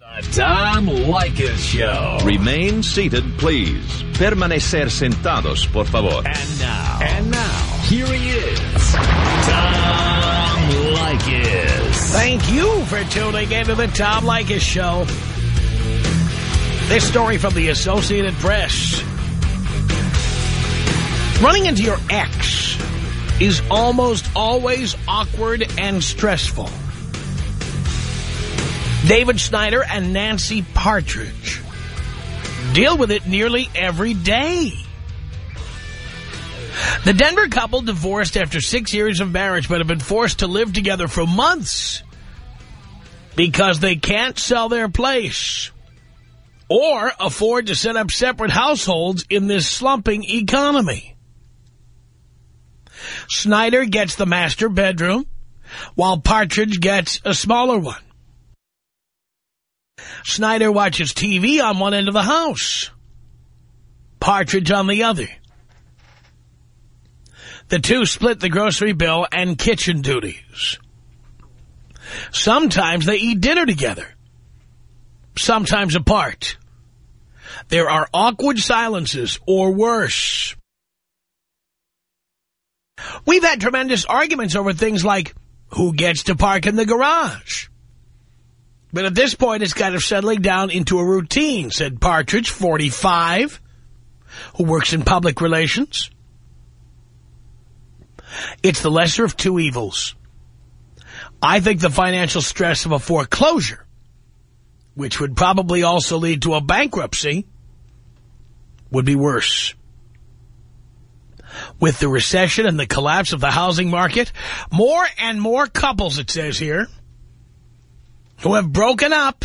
The Tom Leykis Show. Remain seated, please. Permanecer sentados, por favor. And now. And now. Here he is. Tom Leykis. Thank you for tuning into the Tom Leykis Show. This story from the Associated Press. Running into your ex is almost always awkward and stressful. David Snyder and Nancy Partridge deal with it nearly every day. The Denver couple divorced after six years of marriage but have been forced to live together for months because they can't sell their place or afford to set up separate households in this slumping economy. Snyder gets the master bedroom while Partridge gets a smaller one. Snyder watches TV on one end of the house. Partridge on the other. The two split the grocery bill and kitchen duties. Sometimes they eat dinner together. Sometimes apart. There are awkward silences or worse. We've had tremendous arguments over things like who gets to park in the garage. But at this point, it's kind of settling down into a routine, said Partridge, 45, who works in public relations. It's the lesser of two evils. I think the financial stress of a foreclosure, which would probably also lead to a bankruptcy, would be worse. With the recession and the collapse of the housing market, more and more couples, it says here, who have broken up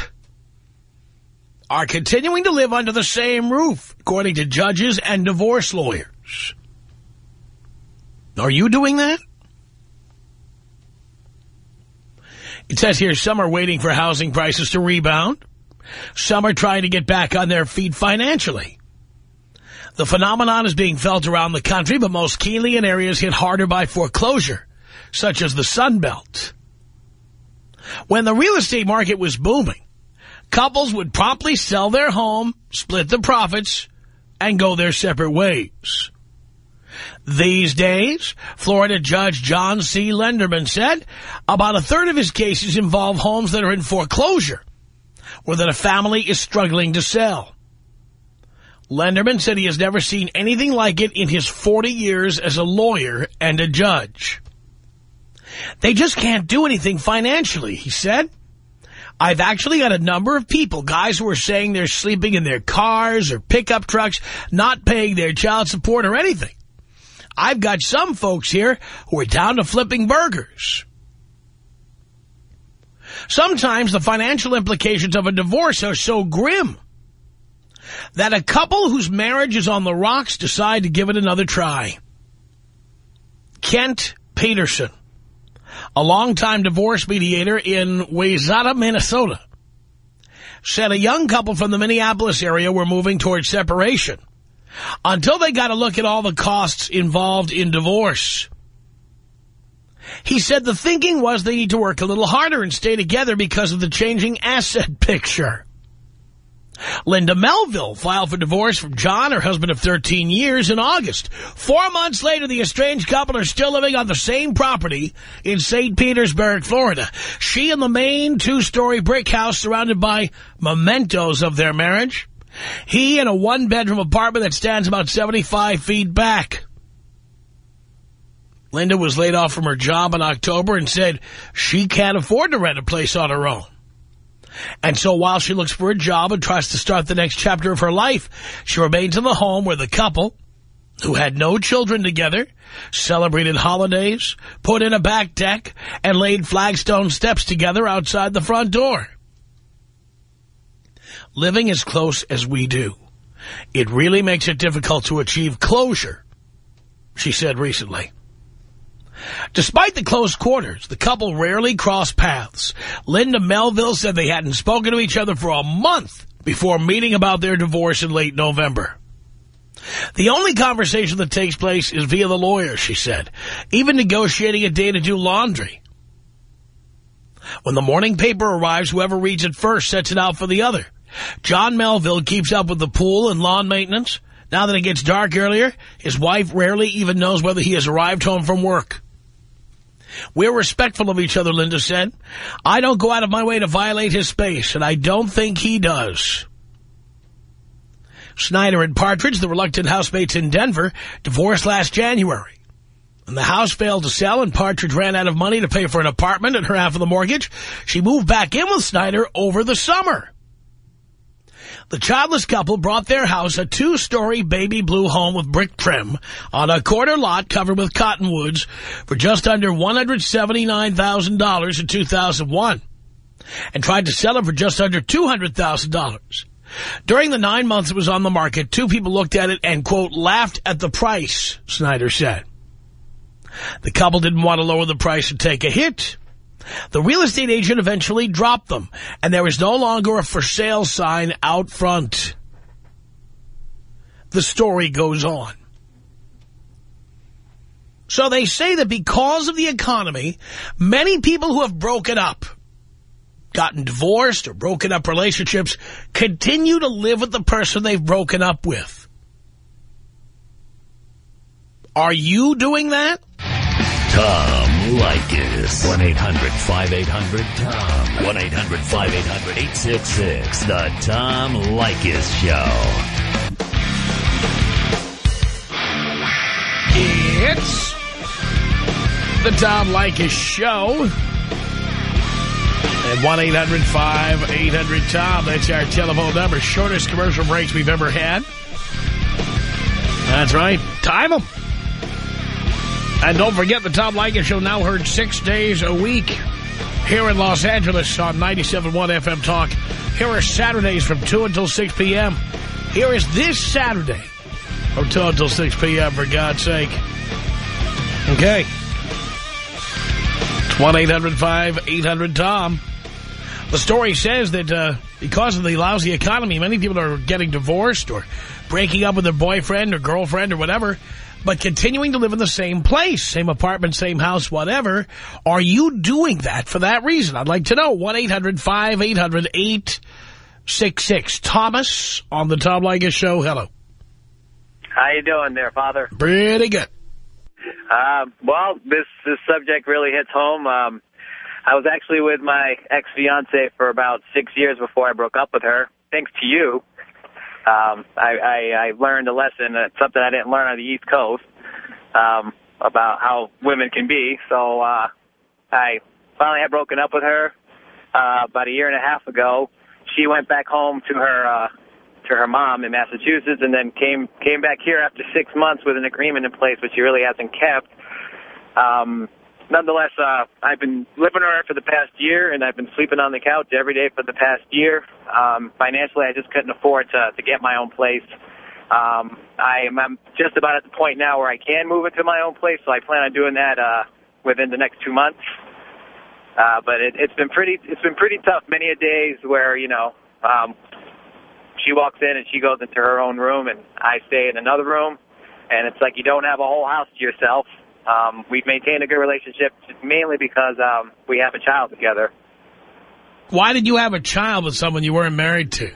are continuing to live under the same roof, according to judges and divorce lawyers. Are you doing that? It says here some are waiting for housing prices to rebound. Some are trying to get back on their feet financially. The phenomenon is being felt around the country, but most keenly in areas hit harder by foreclosure, such as the Sun Belt. When the real estate market was booming, couples would promptly sell their home, split the profits, and go their separate ways. These days, Florida Judge John C. Lenderman said about a third of his cases involve homes that are in foreclosure or that a family is struggling to sell. Lenderman said he has never seen anything like it in his 40 years as a lawyer and a judge. They just can't do anything financially, he said. I've actually got a number of people, guys who are saying they're sleeping in their cars or pickup trucks, not paying their child support or anything. I've got some folks here who are down to flipping burgers. Sometimes the financial implications of a divorce are so grim that a couple whose marriage is on the rocks decide to give it another try. Kent Peterson a longtime divorce mediator in Wayzata, Minnesota, said a young couple from the Minneapolis area were moving towards separation until they got to look at all the costs involved in divorce. He said the thinking was they need to work a little harder and stay together because of the changing asset picture. Linda Melville filed for divorce from John, her husband of 13 years, in August. Four months later, the estranged couple are still living on the same property in St. Petersburg, Florida. She in the main two-story brick house surrounded by mementos of their marriage. He in a one-bedroom apartment that stands about 75 feet back. Linda was laid off from her job in October and said she can't afford to rent a place on her own. And so while she looks for a job and tries to start the next chapter of her life, she remains in the home where the couple, who had no children together, celebrated holidays, put in a back deck, and laid flagstone steps together outside the front door. Living as close as we do, it really makes it difficult to achieve closure, she said recently. Despite the close quarters, the couple rarely cross paths. Linda Melville said they hadn't spoken to each other for a month before meeting about their divorce in late November. The only conversation that takes place is via the lawyer, she said, even negotiating a day to do laundry. When the morning paper arrives, whoever reads it first sets it out for the other. John Melville keeps up with the pool and lawn maintenance. Now that it gets dark earlier, his wife rarely even knows whether he has arrived home from work. We're respectful of each other, Linda said. I don't go out of my way to violate his space, and I don't think he does. Snyder and Partridge, the reluctant housemates in Denver, divorced last January. When the house failed to sell and Partridge ran out of money to pay for an apartment and her half of the mortgage, she moved back in with Snyder over the summer. The childless couple brought their house, a two-story baby blue home with brick trim, on a corner lot covered with cottonwoods for just under $179,000 in 2001 and tried to sell it for just under $200,000. During the nine months it was on the market, two people looked at it and, quote, laughed at the price, Snyder said. The couple didn't want to lower the price and take a hit. The real estate agent eventually dropped them, and there was no longer a for sale sign out front. The story goes on. So they say that because of the economy, many people who have broken up, gotten divorced or broken up relationships, continue to live with the person they've broken up with. Are you doing that? Tom Leykis. 1-800-5800-TOM. 1-800-5800-866. The Tom Leykis Show. It's the Tom Leykis Show. At 1-800-5800-TOM. That's our telephone number. Shortest commercial breaks we've ever had. That's right. Time them. And don't forget, the Tom Leykis Show now heard six days a week here in Los Angeles on 97.1 FM Talk. Here are Saturdays from 2 until 6 p.m. Here is this Saturday from 2 until 6 p.m., for God's sake. Okay. It's 1-800-5800-TOM. The story says that uh, because of the lousy economy, many people are getting divorced or breaking up with their boyfriend or girlfriend or whatever but continuing to live in the same place, same apartment, same house, whatever. Are you doing that for that reason? I'd like to know. 1-800-5800-866. Thomas on the Tom Leykis Show. Hello. How you doing there, Father? Pretty good. Uh, well, this, this subject really hits home. Um, I was actually with my ex-fiance for about six years before I broke up with her. Thanks to you, um, I, I, I learned a lesson, uh, something I didn't learn on the East Coast, um, about how women can be. So uh, I finally had broken up with her uh, about a year and a half ago. She went back home to her uh, to her mom in Massachusetts, and then came came back here after six months with an agreement in place, which she really hasn't kept. Um, nonetheless, uh, I've been living her for the past year, and I've been sleeping on the couch every day for the past year. Um, financially, I just couldn't afford to, to get my own place. Um, I am I'm just about at the point now where I can move into my own place, so I plan on doing that uh, within the next two months. Uh, but it, it's been pretty it's been pretty tough. Many a days where you know um, she walks in and she goes into her own room, and I stay in another room, and it's like you don't have a whole house to yourself. Um, we've maintained a good relationship mainly because um, we have a child together. Why did you have a child with someone you weren't married to?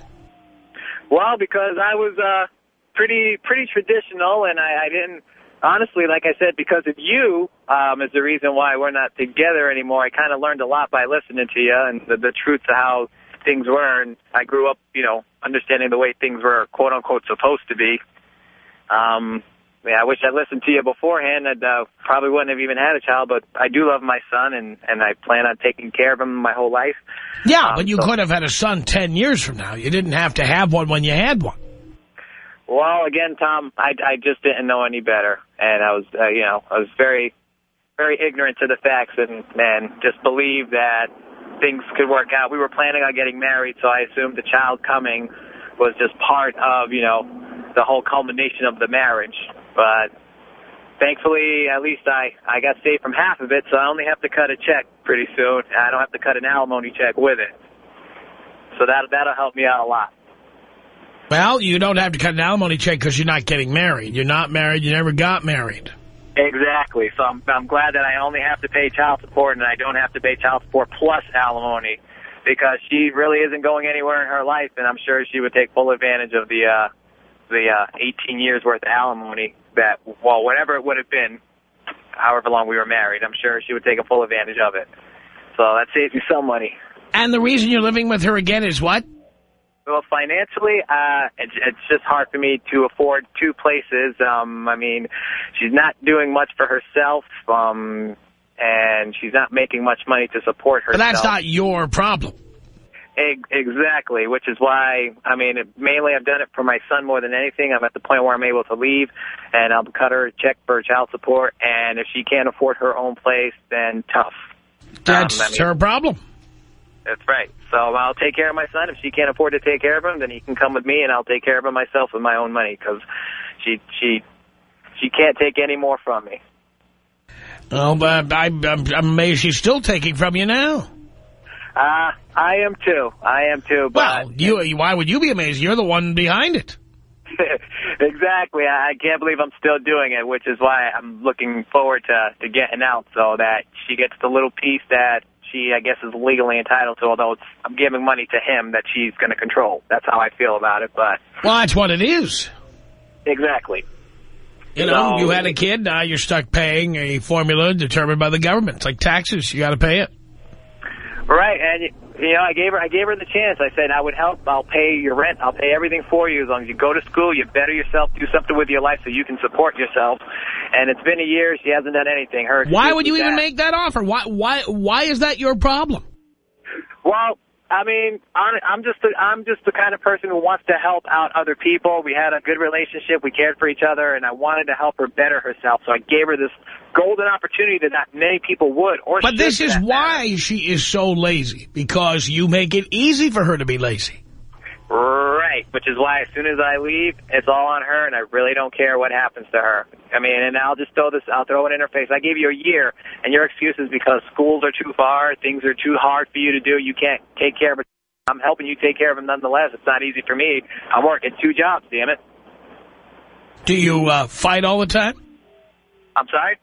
Well, because I was uh, pretty pretty traditional, and I, I didn't honestly, like I said, because of you um, is the reason why we're not together anymore. I kind of learned a lot by listening to you and the, the truths of how things were, and I grew up, you know, understanding the way things were quote unquote supposed to be. Um, yeah, I wish I'd listened to you beforehand. I uh, probably wouldn't have even had a child, but I do love my son, and, and I plan on taking care of him my whole life. Yeah, um, but you so, could have had a son 10 years from now. You didn't have to have one when you had one. Well, again, Tom, I, I just didn't know any better, and I was, uh, you know, I was very, very ignorant to the facts, and man, just believed that things could work out. We were planning on getting married, so I assumed the child coming was just part of, you know, the whole culmination of the marriage. But thankfully, at least I, I got saved from half of it, so I only have to cut a check pretty soon. I don't have to cut an alimony check with it. So that, that'll help me out a lot. Well, you don't have to cut an alimony check because you're not getting married. You're not married. You never got married. Exactly. So I'm, I'm glad that I only have to pay child support and I don't have to pay child support plus alimony because she really isn't going anywhere in her life, and I'm sure she would take full advantage of the uh, the uh, 18 years worth of alimony that, well, whatever it would have been, however long we were married, I'm sure she would take a full advantage of it. So that saves me some money. And the reason you're living with her again is what? Well, financially, uh, it's, it's just hard for me to afford two places. Um, I mean, she's not doing much for herself, um, and she's not making much money to support herself. But that's not your problem. Exactly, which is why, I mean, mainly I've done it for my son more than anything. I'm at the point where I'm able to leave, and I'll cut her a check for child support, and if she can't afford her own place, then tough. That's Um, I mean- her problem. That's right. So I'll take care of my son. If she can't afford to take care of him, then he can come with me, and I'll take care of him myself with my own money because she she she can't take any more from me. Oh, but I, I'm, I'm amazed she's still taking from you now. Uh, I am too. I am too. But Well, you, why would you be amazed? You're the one behind it. exactly. I I can't believe I'm still doing it, which is why I'm looking forward to to getting out so that she gets the little piece that she, I guess, is legally entitled to. Although it's, I'm giving money to him that she's going to control. That's how I feel about it. But Well, that's what it is. exactly. You know, No. you had a kid, now you're stuck paying a formula determined by the government. It's like taxes. You got to pay it. Right, and you know, I gave her, I gave her the chance. I said, I would help. I'll pay your rent. I'll pay everything for you as long as you go to school, you better yourself, do something with your life so you can support yourself. And it's been a year. She hasn't done anything. Her. Why would you even that- make that offer? Why, why, why is that your problem? Well, I mean, I'm just the, I'm just the kind of person who wants to help out other people. We had a good relationship. We cared for each other, and I wanted to help her better herself. So I gave her this golden opportunity that not many people would. Or But this is that matter. why she is so lazy, because you make it easy for her to be lazy. Right, which is why as soon as I leave, it's all on her, and I really don't care what happens to her. I mean, and I'll just throw this, I'll throw it in her face. I gave you a year, and your excuse is because schools are too far, things are too hard for you to do, you can't take care of it. I'm helping you take care of them nonetheless. It's not easy for me. I'm working two jobs, damn it. Do you uh, fight all the time? I'm sorry?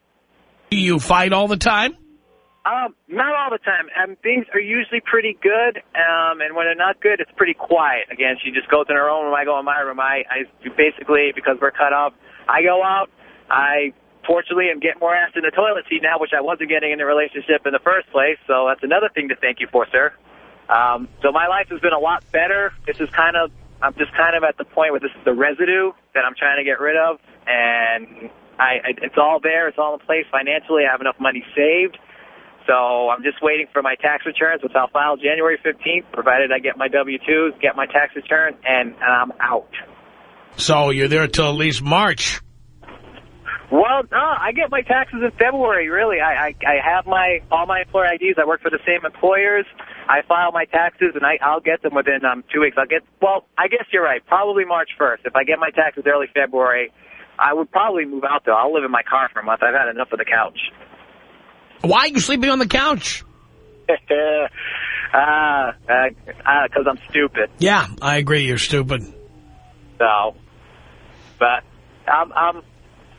Do you fight all the time? Um, not all the time. Um, things are usually pretty good, um, and when they're not good, it's pretty quiet. Again, she just goes in her own room. I go in my room. I, I basically because we're cut off. I go out. I fortunately am getting more ass in the toilet seat now, which I wasn't getting in the relationship in the first place. So that's another thing to thank you for, sir. Um, so my life has been a lot better. This is kind of I'm just kind of at the point where this is the residue that I'm trying to get rid of, and I, I it's all there. It's all in place financially. I have enough money saved. So I'm just waiting for my tax returns, which I'll file January 15th, provided I get my W-2s, get my tax return, and, and I'm out. So you're there till at least March. Well, no, I get my taxes in February, really. I, I, I have my all my employer IDs. I work for the same employers. I file my taxes, and I, I'll get them within um, two weeks. I'll get, well, I guess you're right, probably March 1st. If I get my taxes early February, I would probably move out, though. I'll live in my car for a month. I've had enough of the couch. Why are you sleeping on the couch? Ah, uh, uh, because I'm stupid. Yeah, I agree. You're stupid. So, but I'm, I'm,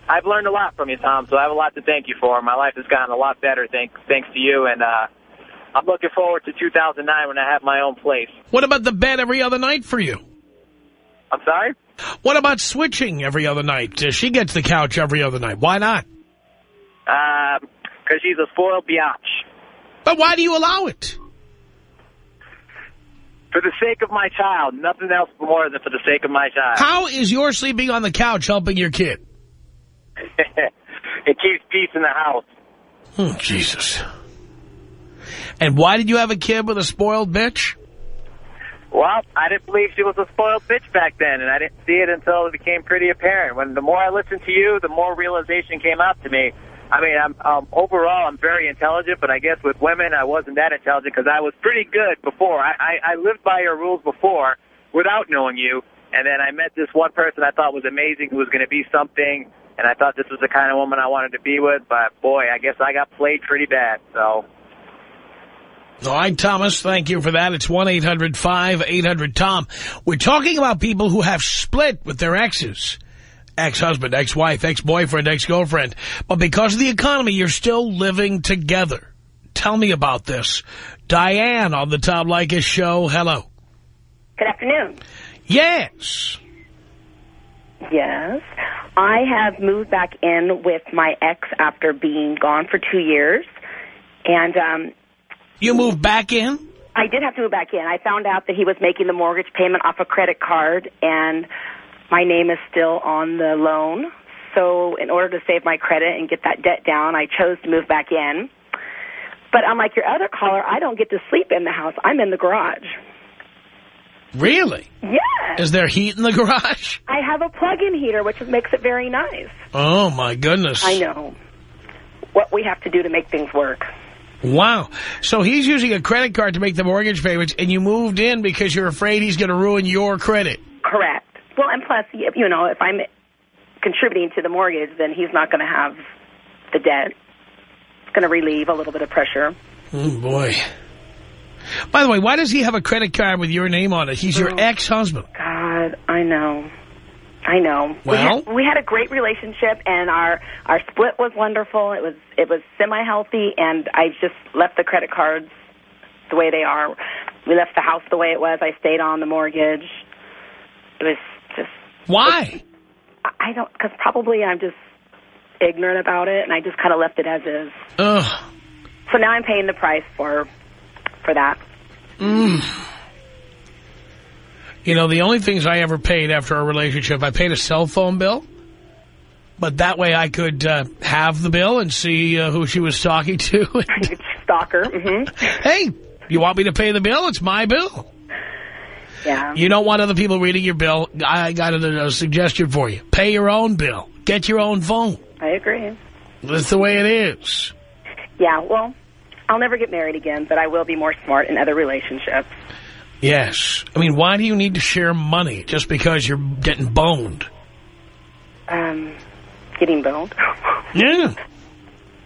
I've learned a lot from you, Tom. So I have a lot to thank you for. My life has gotten a lot better thanks thanks to you, and uh, I'm looking forward to 2009 when I have my own place. What about the bed every other night for you? I'm sorry. What about switching every other night? Uh, she gets the couch every other night. Why not? Because she's a spoiled biatch. But why do you allow it? For the sake of my child, nothing else more than for the sake of my child. How is your sleeping on the couch helping your kid? it keeps peace in the house. Oh, Jesus. And why did you have a kid with a spoiled bitch? Well, I didn't believe she was a spoiled bitch back then, and I didn't see it until it became pretty apparent. When the more I listened to you, the more realization came out to me. I mean, I'm um, overall I'm very intelligent, but I guess with women I wasn't that intelligent because I was pretty good before. I, I, I lived by your rules before without knowing you, and then I met this one person I thought was amazing who was going to be something, and I thought this was the kind of woman I wanted to be with. But boy, I guess I got played pretty bad. So. All right, Thomas, thank you for that. It's 1-800-5800-TOM. We're talking about people who have split with their exes. Ex-husband, ex-wife, ex-boyfriend, ex-girlfriend. But because of the economy, you're still living together. Tell me about this. Diane on the Tom Leykis show. Hello. Good afternoon. Yes. Yes. I have moved back in with my ex after being gone for two years. And um, You moved back in? I did have to move back in. I found out that he was making the mortgage payment off a credit card, and my name is still on the loan. So in order to save my credit and get that debt down, I chose to move back in. But unlike your other caller, I don't get to sleep in the house. I'm in the garage. Really? Yes. Is there heat in the garage? I have a plug-in heater, which makes it very nice. Oh, my goodness. I know what we have to do to make things work. Wow. So he's using a credit card to make the mortgage payments, and you moved in because you're afraid he's going to ruin your credit. Correct. Well, and plus, you know, if I'm contributing to the mortgage, then he's not going to have the debt. It's going to relieve a little bit of pressure. Oh, boy. By the way, why does he have a credit card with your name on it? He's your Oh. ex-husband. God, I know. I know. we, Well? had, we had a great relationship, and our our split was wonderful. It was it was semi healthy, and I just left the credit cards the way they are. We left the house the way it was. I stayed on the mortgage. It was Why? I- don't because probably I'm just ignorant about it, and I just kind of left it as is. Ugh. So now I'm paying the price for for that. You know, the only things I ever paid after a relationship, I paid a cell phone bill. But that way I could uh, have the bill and see uh, who she was talking to. Stalker. hmm hey, you want me to pay the bill? It's my bill. Yeah. You don't want other people reading your bill. I got a, a suggestion for you. Pay your own bill. Get your own phone. I agree. That's the way it is. Yeah. Well, I'll never get married again, but I will be more smart in other relationships. Yes. I mean, why do you need to share money just because you're getting boned? Um, getting boned. Yeah.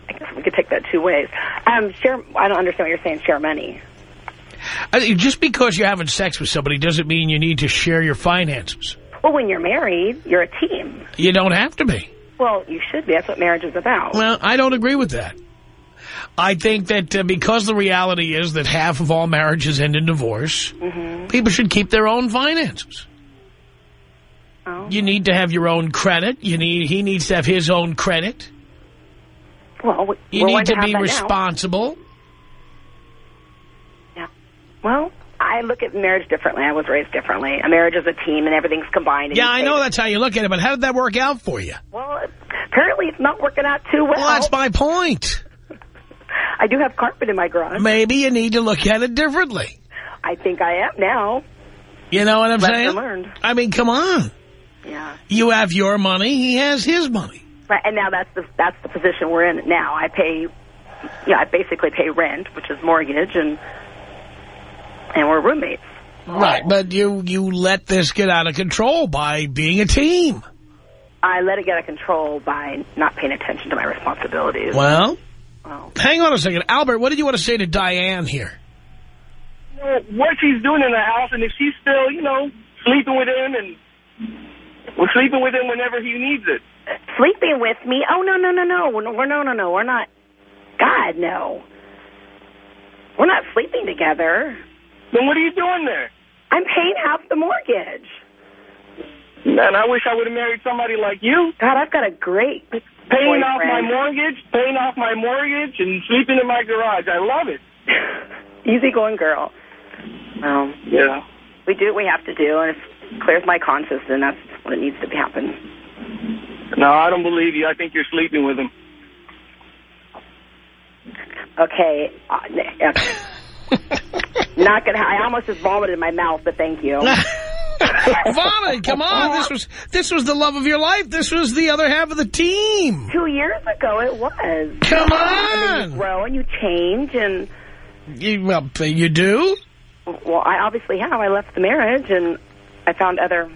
I guess we could take that two ways. Um, share. I don't understand what you're saying. Share money. Just because you're having sex with somebody doesn't mean you need to share your finances. Well, when you're married, you're a team. You don't have to be. Well, you should be. That's what marriage is about. Well, I don't agree with that. I think that uh, because the reality is that half of all marriages end in divorce, people should keep their own finances. Oh. You need to have your own credit. You need He needs to have his own credit. Well, we, You need to be responsible. now. Well, I look at marriage differently. I was raised differently. A marriage is a team, and everything's combined. and Yeah, I know that's how you look at it, but how did that work out for you? Well, apparently it's not working out too well. Well, that's my point. I do have carpet in my garage. Maybe you need to look at it differently. I think I am now. You know what I'm Lesson saying? learned. I mean, come on. Yeah. You have your money, he has his money. Right, and now that's the that's the position we're in now. I pay, yeah, I basically pay rent, which is mortgage, and and we're roommates. Right, but you you let this get out of control by being a team. I let it get out of control by not paying attention to my responsibilities. Well, Well, hang on a second. Albert, what did you want to say to Diane here? you know, what she's doing in the house, and if she's still, you know, sleeping with him and well, sleeping with him whenever he needs it. sleeping with me? Oh no no no no we're we're no no no we're not. God no. We're not sleeping together. Then what are you doing there? I'm paying half the mortgage. Man, I wish I would have married somebody like you. God, I've got a great Paying off my mortgage, paying off my mortgage, and sleeping in my garage. I love it. Easy going girl. Well, Yeah. we do what we have to do, and if it clears my conscience, then that's what needs to happen. No, I don't believe you. I think you're sleeping with him. Okay. Uh, okay. Not gonna. I almost just vomited in my mouth, but thank you. Vomit, come on. This was this was the love of your life. This was the other half of the team. Two years ago, it was. Come And then you on. grow and you change, and You, well, you do? well, I obviously have. I left the marriage, and I found other.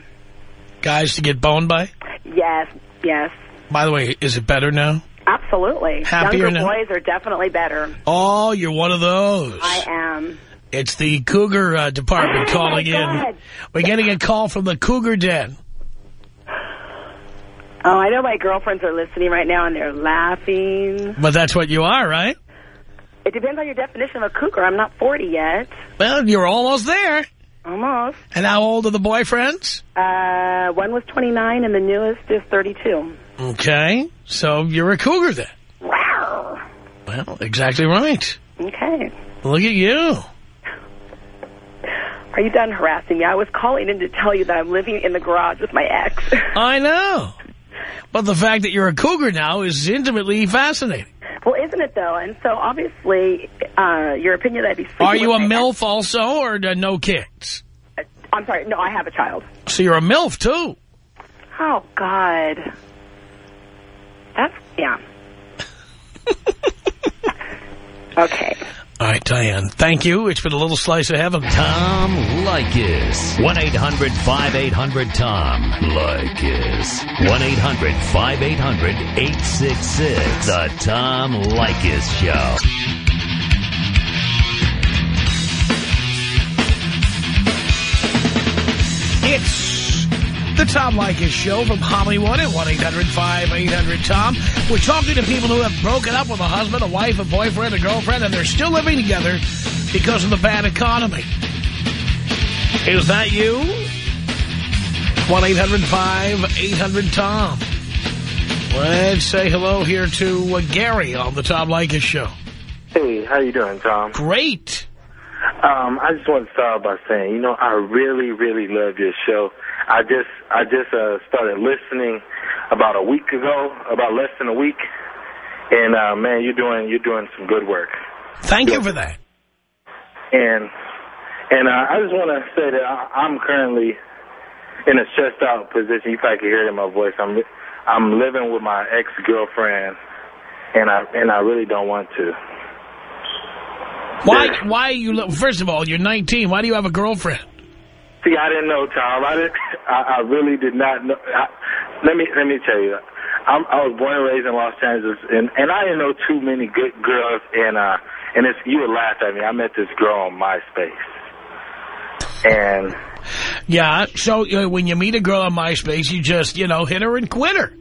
Guys to get boned by? Yes, yes, By the way, is it better now? absolutely. Happier Younger now? boys are definitely better. Oh, you're one of those. I am. It's the Cougar uh, department Oh, calling in. We're getting a call from the Cougar Den. Oh, I know my girlfriends are listening right now and they're laughing. But that's what you are, right? It depends on your definition of a cougar. I'm not 40 yet. Well, you're almost there. Almost. And how old are the boyfriends? Uh, one was 29 and the newest is 32. Okay, so you're a cougar then. Wow. Well, exactly right. Okay. Look at you. Are you done harassing me? I was calling in to tell you that I'm living in the garage with my ex. I know. But the fact that you're a cougar now is intimately fascinating. well, isn't it, though? And so, obviously, uh, your opinion that I'd be Are you a MILF also, or uh, no kids? I'm sorry. No, I have a child. So you're a MILF, too. Oh, God. That's, yeah. okay. All right, Diane, thank you. It's been a little slice of heaven. Tom Leykis. 1-800-5800-TOM. Leykis. 1-800-5800-866. The Tom Leykis Show. It's the Tom Leykis Show from Hollywood at 1-800-5800-TOM. We're talking to people who have broken up with a husband, a wife, a boyfriend, a girlfriend, and they're still living together because of the bad economy. Is that you? 1-800-5800-TOM. Let's say hello here to uh, Gary on the Tom Leykis Show. Hey, how you doing, Tom? Great. Um, I just want to start by saying, you know, I really, really love your show. I just, I just uh, started listening about a week ago, about less than a week, and uh, man, you're doing, you're doing some good work. Thank you for that. And and uh, I just want to say that I, I'm currently in a stressed out position. You probably can hear it in my voice. I'm I'm living with my ex girlfriend, and I and I really don't want to. Why, Yeah. why you, first of all, you're 19. Why do you have a girlfriend? See, I didn't know, Tom. I didn't. I, I really did not know. I, let me let me tell you. I'm, I was born and raised in Los Angeles, and and I didn't know too many good girls. And uh, and it's you would laugh at me. I met this girl on MySpace, and Yeah, so uh, when you meet a girl on MySpace, you just, you know, hit her and quit her.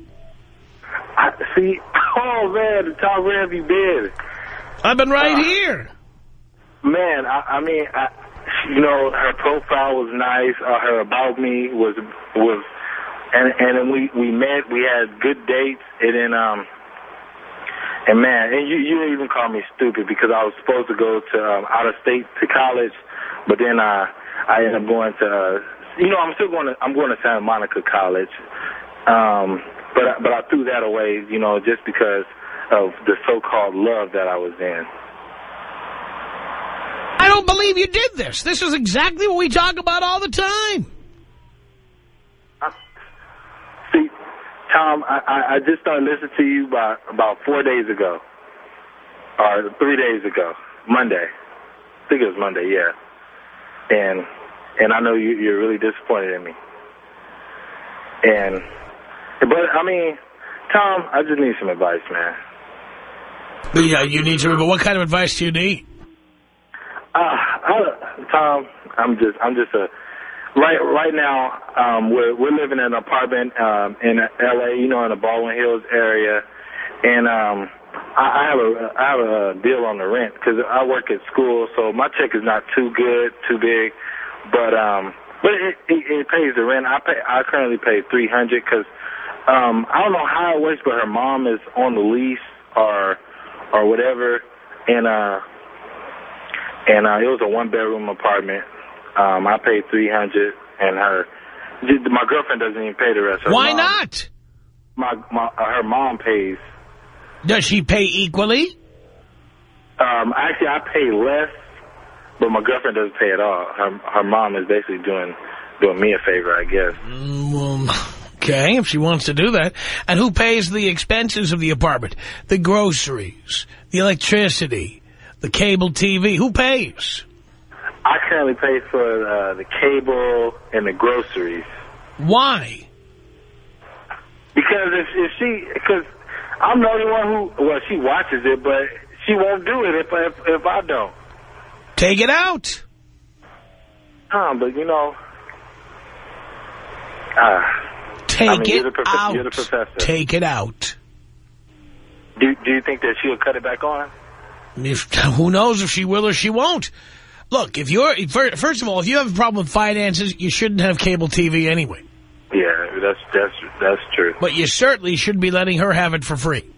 I see. Oh man, Tom, where have you been? I've been right Uh, here. Man, I, I mean, I, you know, her profile was nice. Uh, her about me was was, and and then we we met. We had good dates, and then um, and man, and you you even call me stupid because I was supposed to go to um, out of state to college, but then I I ended up going to, uh, you know, I'm still going to I'm going to Santa Monica College, um, but but I threw that away, you know, just because of the so-called love that I was in. I don't believe you did this. This is exactly what we talk about all the time. See, Tom, I, I, I just started listening to you about about four days ago, or three days ago, Monday. I think it was Monday, yeah. And and I know you, you're really disappointed in me. And but I mean, Tom, I just need some advice, man. Yeah, you need to, but what kind of advice do you need? Uh, Tom, I'm just I'm just a right right now. Um, we're we're living in an apartment um, in L.A. You know, in the Baldwin Hills area, and um, I, I have a I have a deal on the rent because I work at school, so my check is not too good, too big, but um, but it, it, it pays the rent. I pay I currently pay three hundred because um, I don't know how it works, but her mom is on the lease or or whatever, and uh and uh, it was a one bedroom apartment. Um, I paid three hundred, and her my girlfriend doesn't even pay the rest. Of her Why mom- not? My my uh, her mom pays. Does she pay equally? Um, actually, I pay less, but my girlfriend doesn't pay at all. Her her mom is basically doing doing me a favor, I guess. Mm, well, okay, if she wants to do that. And who pays the expenses of the apartment? The groceries, the electricity, the cable TV. Who pays? I currently pay for uh, the cable and the groceries Why? because if, if she because I'm the only one who well she watches it, but she won't do it if if, if I don't. Take it out. Tom, but you know, uh, Take I mean, it out. Take it out. Do Do you think that she'll cut it back on? If, who knows if she will or she won't. Look, if you're first of all, if you have a problem with finances, you shouldn't have cable TV anyway. Yeah, that's that's that's true. But you certainly shouldn't be letting her have it for free.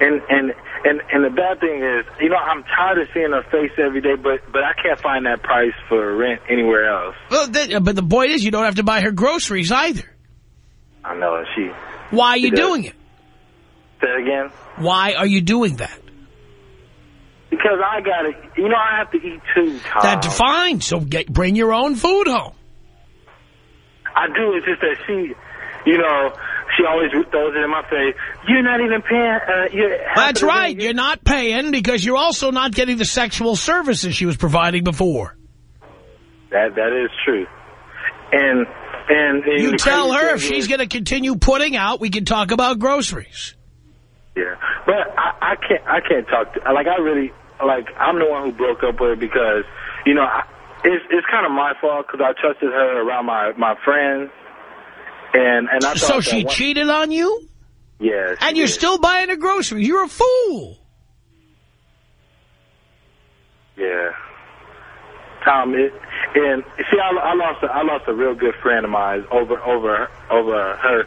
And and and and the bad thing is, you know, I'm tired of seeing her face every day, but but I can't find that price for rent anywhere else. Well, that, but the point is, you don't have to buy her groceries either. I know she. Why are you doing it? Say it again. Why are you doing that? Because I got to, you know, I have to eat too, Tom. That's fine. So get bring your own food home. I do. It's just that she, you know, she always throws it in my face. You're not even paying. Uh, you're That's right. You're not paying because you're also not getting the sexual services she was providing before. That that is true. And and, and You tell her if she's going to continue putting out, we can talk about groceries. Yeah, but I, I can't. I can't talk. To, like I really like. I'm the one who broke up with her because you know I, it's it's kind of my fault because I trusted her around my my friends. And and I thought So she one- cheated on you? Yeah, And you're did. still buying her groceries. You're a fool. Yeah. Tom, it, and see, I, I lost a, I lost a real good friend of mine over over over her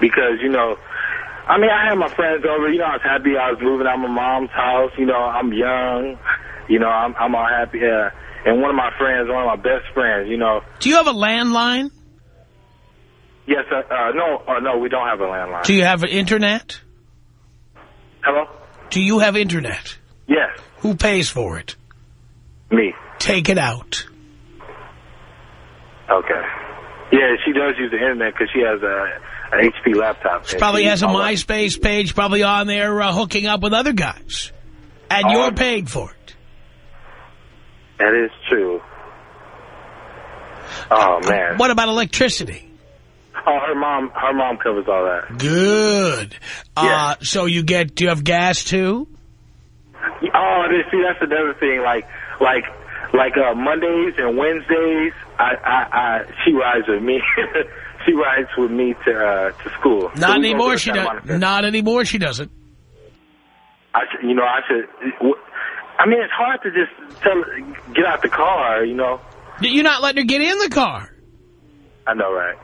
because you know, I mean, I had my friends over. You know, I was happy I was moving out of my mom's house. You know, I'm young. You know, I'm I'm all happy. Uh, and one of my friends, one of my best friends, you know, Do you have a landline? yes, uh, uh, no, uh, no, we don't have a landline. Do you have an internet? Hello? Do you have internet? Yes, Who pays for it? me. Take it out. Okay. Yeah, she does use the internet because she has a, HP laptop. She probably has a MySpace page, probably on there uh, hooking up with other guys. And you're paid for it. That is true. Oh man. What about electricity? Oh, her mom. Her mom covers all that. Good. Uh, Yeah. so you get, do you have gas too? Oh, see, that's another thing. Like, like, like uh, Mondays and Wednesdays, I, I, I, she rides with me. she rides with me to uh, to school. Not go anymore, she doesn't. Not anymore, she doesn't. I should, you know, I should. I mean, it's hard to just tell, get out the car. You know. You're not letting her get in the car. I know, right?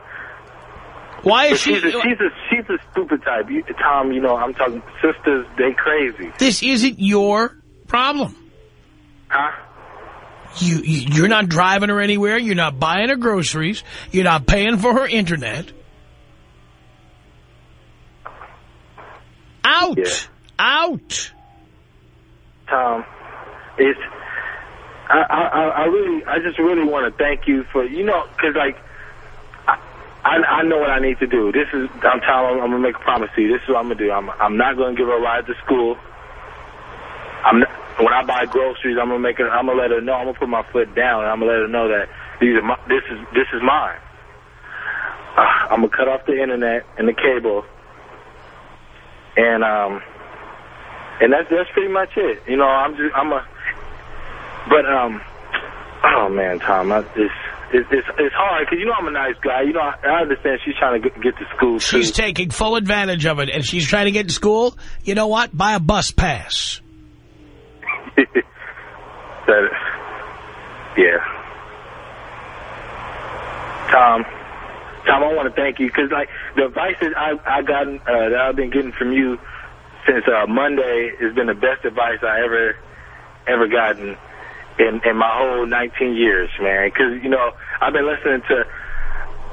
Why is she... she's a, she's a she's a stupid type. You, Tom, you know, I'm talking sisters. They crazy. This isn't your problem. Huh? You, you, you're not driving her anywhere. You're not buying her groceries. You're not paying for her internet. Out. Yeah. Out. Tom, it's I, I I really I just really want to thank you for you know because like I, I I know what I need to do. This is I'm Tom. I'm, I'm gonna make a promise to you. This is what I'm gonna do. I'm I'm not gonna give her a ride to school. I'm not, when I buy groceries. I'm gonna make her. I'm gonna let her know. I'm gonna put my foot down. and I'm gonna let her know that these are my, this is this is mine. Uh, I'm gonna cut off the internet and the cable, and um. And that's that's pretty much it. You know, I'm just I'm a, but um, oh man, Tom, I, it's it's it's, it's hard because you know I'm a nice guy. You know, I, I understand she's trying to get, get to school too. She's taking full advantage of it, and she's trying to get to school. You know what? Buy a bus pass. That, yeah, Tom. Tom, I want to thank you because like the advice that I I gotten uh, that I've been getting from you since uh, Monday has been the best advice I ever ever gotten in in my whole 19 years, man. Because you know I've been listening to.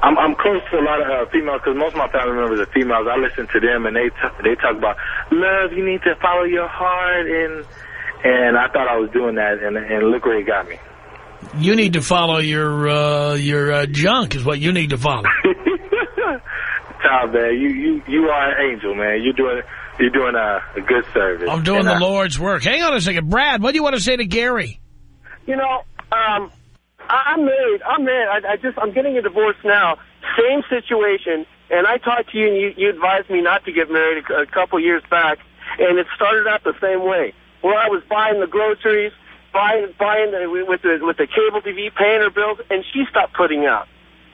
I'm I'm close to a lot of uh, females because most of my family members are females. I listen to them and they t they talk about love. You need to follow your heart and and I thought I was doing that and and look where it got me. You need to follow your uh, your uh, junk is what you need to follow. Tom, man, you you you are an angel, man. You're doing you're doing a, a good service. I'm doing And the I- Lord's work. Hang on a second. Brad, what do you want to say to Gary? You know, um, I- I'm married. I'm married. I, I just I'm getting a divorce now. Same situation. And I talked to you, and you, you advised me not to get married a, a couple years back. And it started out the same way, where I was buying the groceries, buying buying the, with the with the cable TV, paying her bills, and she stopped putting out.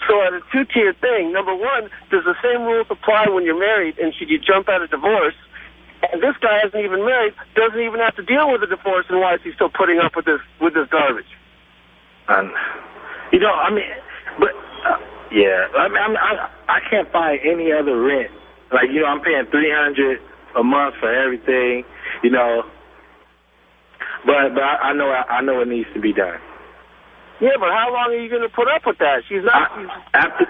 So at a two-tier thing, number one, does the same rules apply when you're married, and should you jump out of divorce? And this guy isn't even married, doesn't even have to deal with a divorce, and why is he still putting up with this with this garbage? Um, you know, I mean, but uh, yeah, I mean, I, mean, I I can't find any other rent. Like you know, I'm paying three hundred a month for everything. You know, but but I, I know I, I know it needs to be done. Yeah, but how long are you going to put up with that? She's not. She's, I, after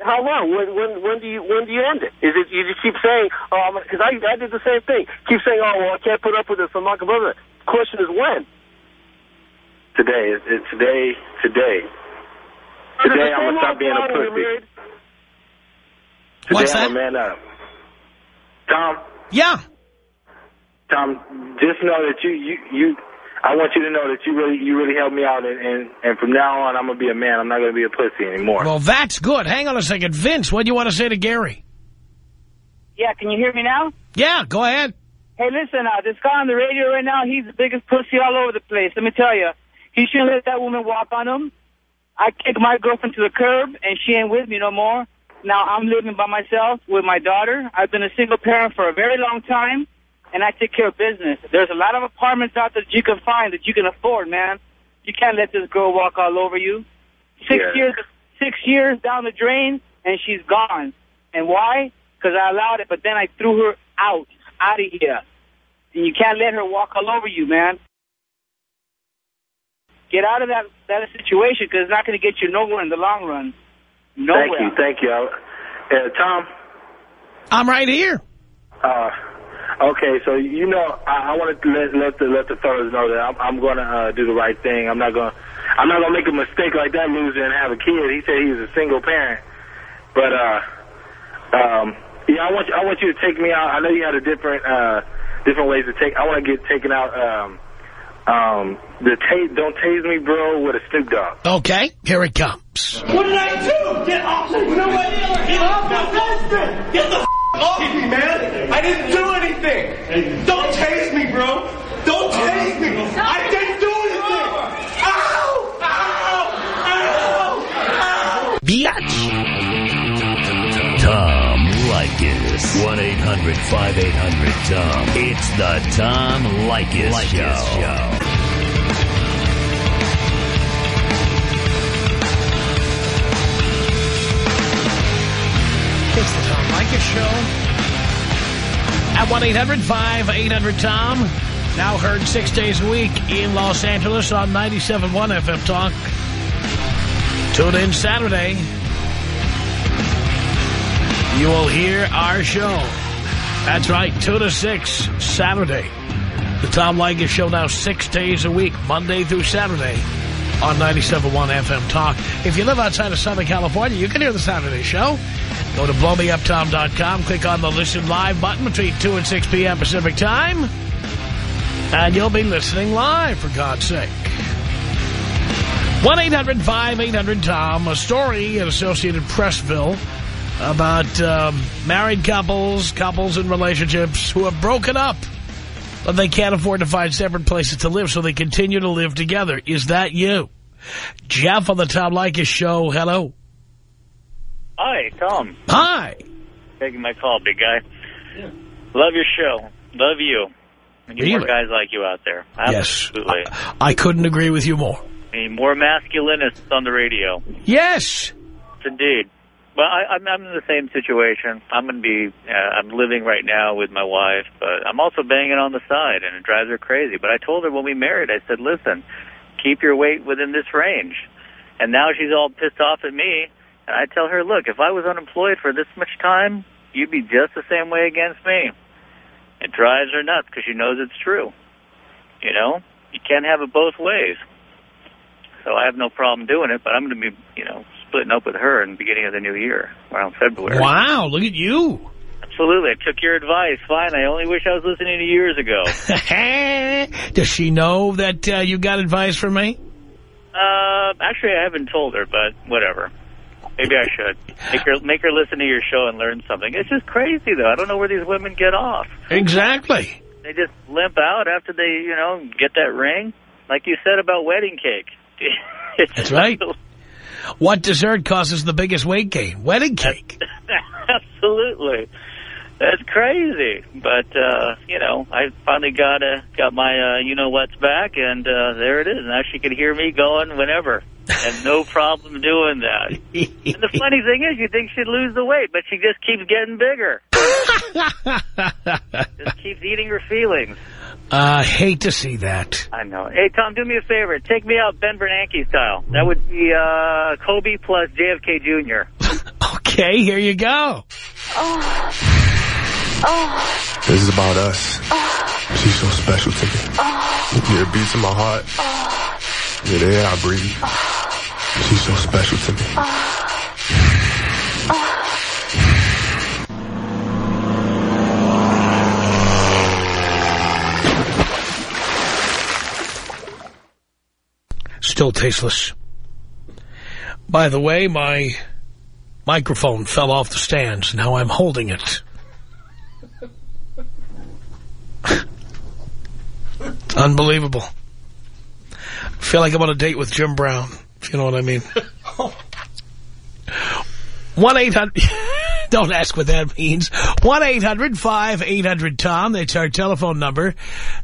how long? When when when do you when do you end it? Is it you just keep saying? Oh, because I I did the same thing. Keep saying, oh well, I can't put up with this. I'm not going to. The question is when. today, it's, it's today, today. Today I'm gonna stop being a pussy. Today What's I'm that? a man up. Tom, Yeah. Tom, just know that you, you, you, I want you to know that you really, you really helped me out, and, and, and from now on, I'm gonna be a man. I'm not gonna be a pussy anymore. Well, that's good. Hang on a second. Vince, what do you want to say to Gary? Yeah, can you hear me now? Yeah, go ahead. Hey, listen, uh, this guy on the radio right now, he's the biggest pussy all over the place. Let me tell you. He shouldn't let that woman walk on him. I kicked my girlfriend to the curb, and she ain't with me no more. Now I'm living by myself with my daughter. I've been a single parent for a very long time, and I take care of business. There's a lot of apartments out there that you can find that you can afford, man. You can't let this girl walk all over you. Six Yeah. years, six years down the drain, and she's gone. And why? Because I allowed it, but then I threw her out, out of here. And you can't let her walk all over you, man. Get out of that that situation because it's not going to get you nowhere in the long run. Nowhere. Thank you, thank you. Uh, Tom, I'm right here. uh, okay, so you know, I, I want to let let the let the fellas know that I'm, I'm gonna uh, do the right thing. I'm not gonna, I'm not gonna make a mistake like that loser and have a kid. He said he was a single parent, but uh, um, yeah, I want I want you to take me out. I know you had a different uh, different ways to take. I want to get taken out. Um, um, the tase, don't tase me, bro, with a Snoop Dogg. Okay, here it comes. What did I do? Get off me! You know what? Get off me! Get the f off me, man! I didn't do anything! Don't tase me, bro! Don't tase me! I didn't do anything! Ow! Ow! Ow! Ow! Biatch. Tom Leykis. 1-800-5800-TOM. It's the Tom Leykis, Show. It's the Tom Leykis Show. At 1-800-5800-TOM. Now heard six days a week in Los Angeles on 97.1 FM Talk. Tune in Saturday. You will hear our show. That's right, 2 to 6, Saturday. The Tom Leykis Show now six days a week, Monday through Saturday on 97.1 FM Talk. If you live outside of Southern California, you can hear the Saturday show. Go to blowmeuptom.com, click on the Listen Live button between 2 and 6 p.m. Pacific Time, and you'll be listening live, for God's sake. 1-800-5800-TOM, a story in Associated Pressville about um, married couples, couples in relationships who have broken up, but they can't afford to find separate places to live, so they continue to live together. Is that you? Jeff on the Tom Leykis Show, hello. Hi, Tom. Hi. Taking my call, big guy. Love your show. Love you. We need more guys like you out there. Yes. Absolutely. I couldn't agree with you more. Need more masculinists on the radio. Yes. Indeed. Well, I, I'm, I'm in the same situation. I'm going to be, uh, I'm living right now with my wife, but I'm also banging on the side, and it drives her crazy. But I told her when we married, I said, listen, keep your weight within this range. And now she's all pissed off at me, and I tell her, look, if I was unemployed for this much time, you'd be just the same way against me. It drives her nuts because she knows it's true. You know, you can't have it both ways. So I have no problem doing it, but I'm going to be, you know, splitting up with her in the beginning of the new year, around February. Wow, look at you. Absolutely. I took your advice. Fine. I only wish I was listening to you years ago. Does she know that uh, you got advice from me? uh, actually, I haven't told her, but whatever. Maybe I should. Make her, make her listen to your show and learn something. It's just crazy, though. I don't know where these women get off. Exactly. They just limp out after they, you know, get that ring. Like you said about wedding cake. It's That's right. What dessert causes the biggest weight gain? Wedding cake. Absolutely. That's crazy. But, uh, you know, I finally got uh, got my uh, you-know-what's back, and uh, there it is. Now she can hear me going whenever. And no problem doing that. and the funny thing is, you think she'd lose the weight, but she just keeps getting bigger. just keeps eating her feelings. I uh, hate to see that. I know. Hey, Tom, do me a favor. Take me out Ben Bernanke style. That would be uh, Kobe plus JFK Jr. okay, here you go. Oh. Oh. This is about us. Oh. She's so special to me. Oh. Yeah, it beats in my heart. Oh. Yeah, the air I breathe. Oh. She's so special to me. Oh. Oh. Still tasteless. By the way, my microphone fell off the stands. Now I'm holding it. unbelievable. I feel like I'm on a date with Jim Brown, if you know what I mean. 1-800... Don't ask what that means. 1-800-5800-TOM. That's our telephone number.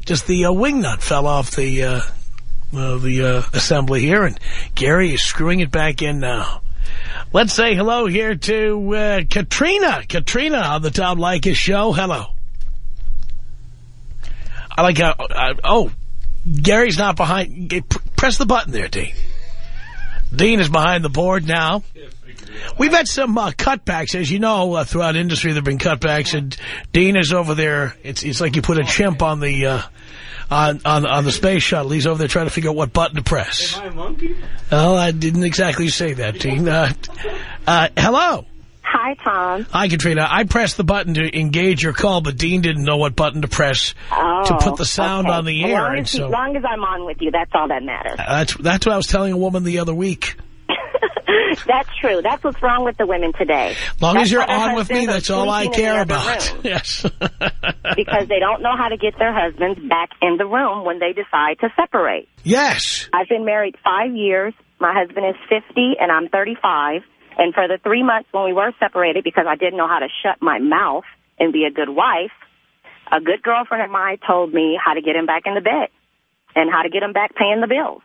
Just the uh, wingnut fell off the... Uh, uh, the assembly here, and Gary is screwing it back in now. Let's say hello here to uh, Katrina. Katrina on the Tom Leykis show. Hello. I like how, uh, oh, Gary's not behind. Press the button there, Dean. Dean is behind the board now. We've had some uh, cutbacks, as you know, uh, throughout industry. There have been cutbacks, and Dean is over there. It's it's like you put a chimp on the uh, on, on, on the space shuttle. He's over there trying to figure out what button to press. Am I a monkey? Well, I didn't exactly say that, Dean. Uh, uh, hello. Hi, Tom. Hi, Katrina. I pressed the button to engage your call, but Dean didn't know what button to press oh, to put the sound okay. on the air. As long, and as, so, as long as I'm on with you, that's all that matters. That's, that's what I was telling a woman the other week. That's true. That's what's wrong with the women today. As long that's as you're on with me, that's all I care about. Yes. because they don't know how to get their husbands back in the room when they decide to separate. Yes. I've been married five years. My husband is 50 and I'm 35. And for the three months when we were separated, because I didn't know how to shut my mouth and be a good wife, a good girlfriend of mine told me how to get him back in the bed and how to get him back paying the bills.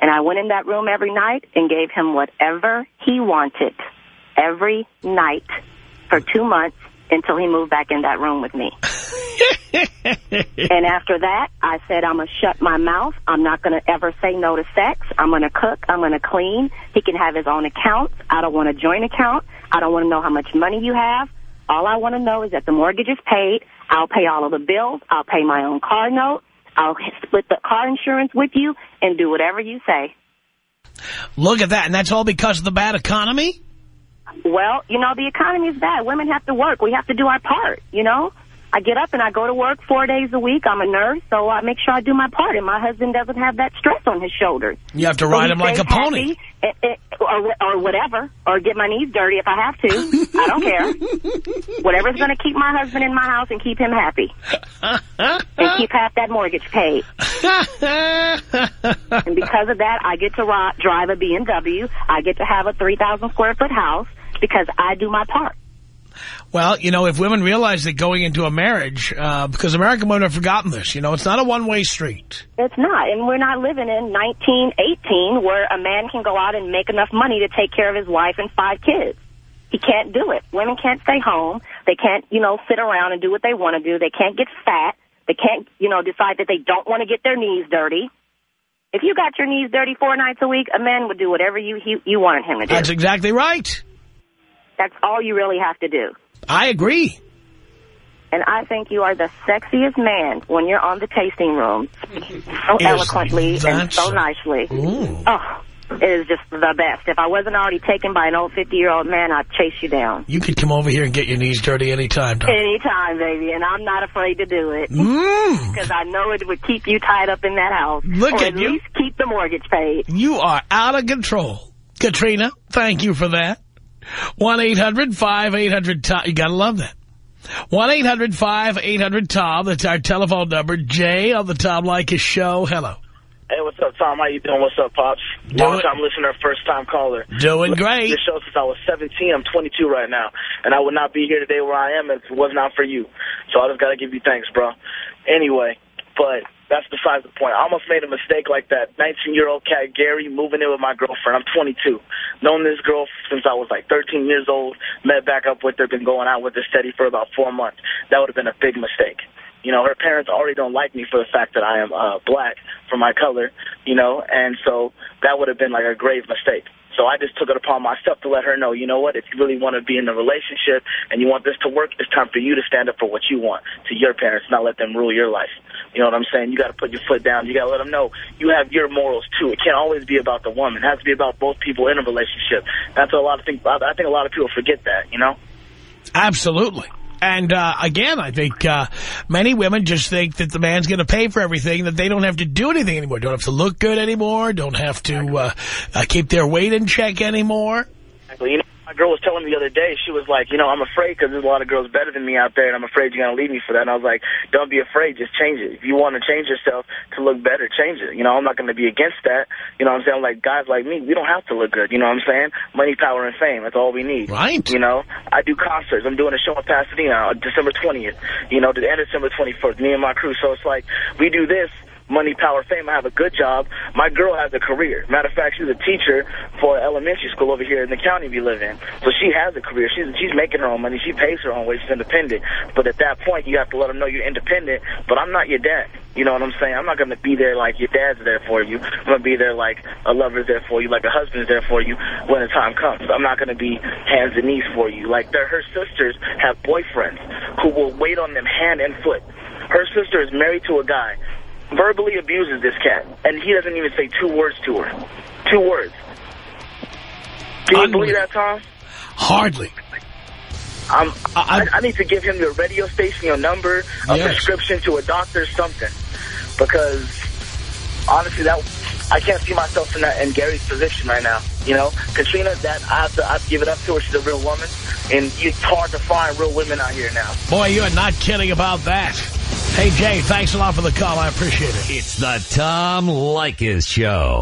And I went in that room every night and gave him whatever he wanted every night for two months until he moved back in that room with me. and after that, I said, I'm going to shut my mouth. I'm not going to ever say no to sex. I'm going to cook. I'm going to clean. He can have his own account. I don't want a joint account. I don't want to know how much money you have. All I want to know is that the mortgage is paid. I'll pay all of the bills. I'll pay my own car note. I'll split the car insurance with you and do whatever you say. Look at that. And that's all because of the bad economy? Well, you know, the economy is bad. Women have to work. We have to do our part, you know? I get up and I go to work four days a week. I'm a nurse, so I make sure I do my part. And my husband doesn't have that stress on his shoulders. You have to ride so him like a pony. It, it, or, or whatever. Or get my knees dirty if I have to. I don't care. Whatever's going to keep my husband in my house and keep him happy. and keep half that mortgage paid. and because of that, I get to drive a BMW. I get to have a 3,000 square foot house because I do my part. Well, you know, if women realize that going into a marriage, uh, because American women have forgotten this, you know, it's not a one-way street. It's not, and we're not living in 1918 where a man can go out and make enough money to take care of his wife and five kids. He can't do it. Women can't stay home. They can't, you know, sit around and do what they want to do. They can't get fat. They can't, you know, decide that they don't want to get their knees dirty. If you got your knees dirty four nights a week, a man would do whatever you he, you wanted him to do. That's exactly right. That's all you really have to do. I agree. And I think you are the sexiest man when you're on the tasting room, so Is eloquently and so nicely. Ooh. Oh, it is just the best. If I wasn't already taken by an old 50-year-old man, I'd chase you down. You could come over here and get your knees dirty anytime, Tom. Anytime, baby, and I'm not afraid to do it. Mm. Because I know it would keep you tied up in that house. Look at at you. least keep the mortgage paid. You are out of control. Katrina, thank you for that. 1-800-5800-TOM. You got to love that. 1-800-5800-TOM. That's our telephone number. Jay on the Tom Leykis show. Hello. Hey, what's up, Tom. How you doing? What's up, Pops? Long time listener, first time caller. Doing great. This show since I was 17. I'm 22 right now. And I would not be here today where I am if it was not for you. So I just got to give you thanks, bro. Anyway, but that's besides the point. I almost made a mistake like that 19-year-old cat, Gary, moving in with my girlfriend. I'm 22. Known this girl since I was like 13 years old. Met back up with her. Been going out with her steady for about four months. That would have been a big mistake. You know, her parents already don't like me for the fact that I am uh, black for my color, you know, and so that would have been like a grave mistake. So I just took it upon myself to let her know, you know what, if you really want to be in a relationship and you want this to work, it's time for you to stand up for what you want to your parents, not let them rule your life. You know what I'm saying? You got to put your foot down. You got to let them know you have your morals, too. It can't always be about the woman. It has to be about both people in a relationship. That's a lot of things, I think a lot of people forget that, you know? Absolutely. And, uh, again, I think uh, many women just think that the man's going to pay for everything, that they don't have to do anything anymore, don't have to look good anymore, don't have to uh, uh, keep their weight in check anymore. My girl was telling me the other day, she was like, you know, I'm afraid because there's a lot of girls better than me out there, and I'm afraid you're going to leave me for that. And I was like, don't be afraid. Just change it. If you want to change yourself to look better, change it. You know, I'm not going to be against that. You know what I'm saying? Like, guys like me, we don't have to look good. You know what I'm saying? Money, power, and fame. That's all we need. Right. You know, I do concerts. I'm doing a show in Pasadena on December 20th, you know, to the end of December 21st, me and my crew. So it's like, we do this money, power, fame. I have a good job. My girl has a career. Matter of fact, she's a teacher for elementary school over here in the county we live in. So she has a career. She's she's making her own money. She pays her own way. She's independent. But at that point, you have to let them know you're independent. But I'm not your dad. You know what I'm saying? I'm not going to be there like your dad's there for you. I'm going to be there like a lover's there for you, like a husband's there for you when the time comes. I'm not going to be hands and knees for you. Like her sisters have boyfriends who will wait on them hand and foot. Her sister is married to a guy verbally abuses this cat, and he doesn't even say two words to her. Two words. Can you believe that, Tom? Hardly. Um, I'm, I, I need to give him your radio station, your number, a Yes. prescription to a doctor, something. Because, honestly, that I can't see myself in that in Gary's position right now. You know, Katrina, that I have to, I have to give it up to her. She's a real woman, and it's hard to find real women out here now. Boy, you are not kidding about that. Hey, Jay, thanks a lot for the call. I appreciate it. It's the Tom Leykis Show.